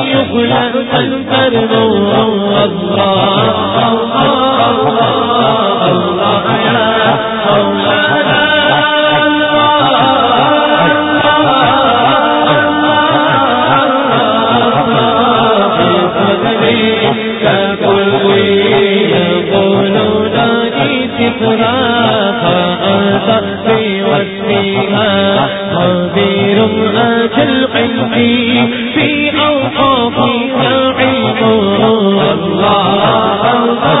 اللہ اللہ قدير أجل عندي في أوقافي العلم. الله الله الله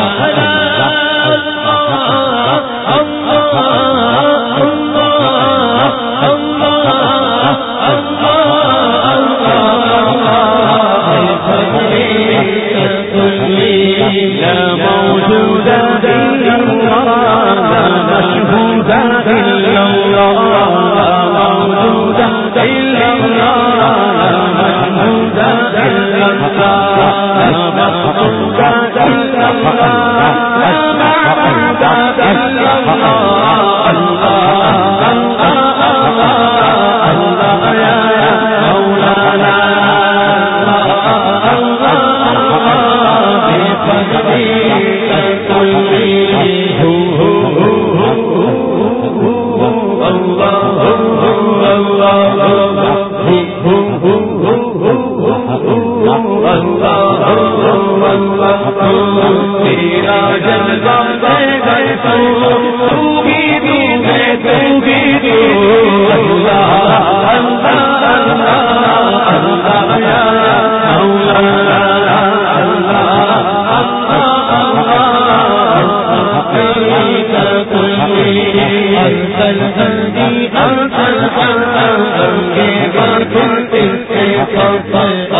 تیرا جلوہ کے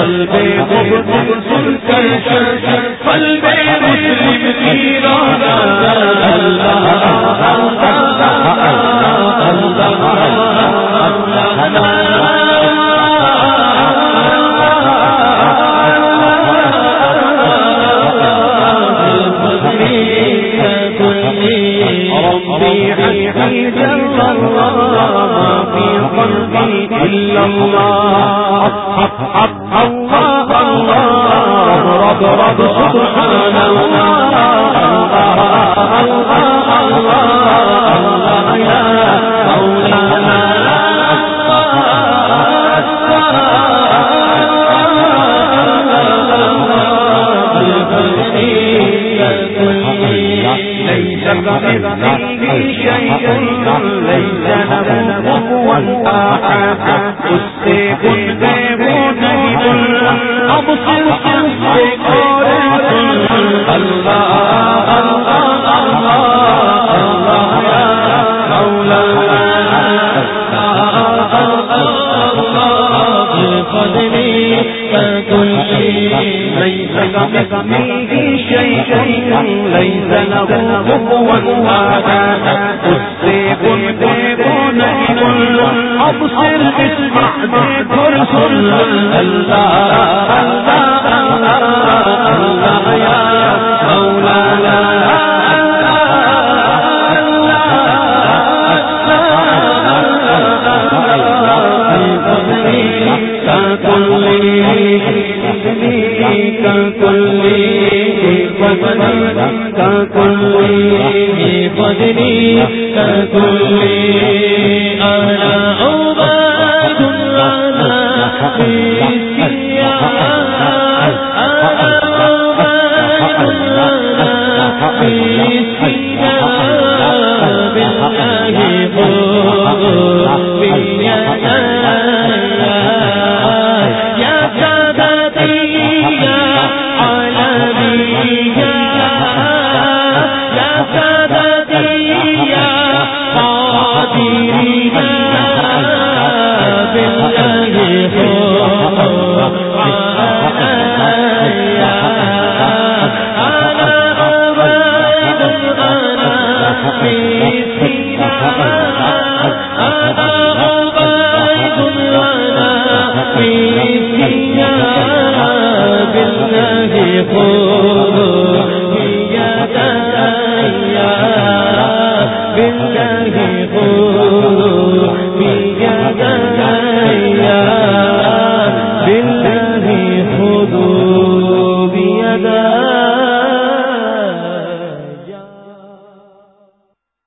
اللہ رب رب اللہ اللہ اللہ اللہ اللہ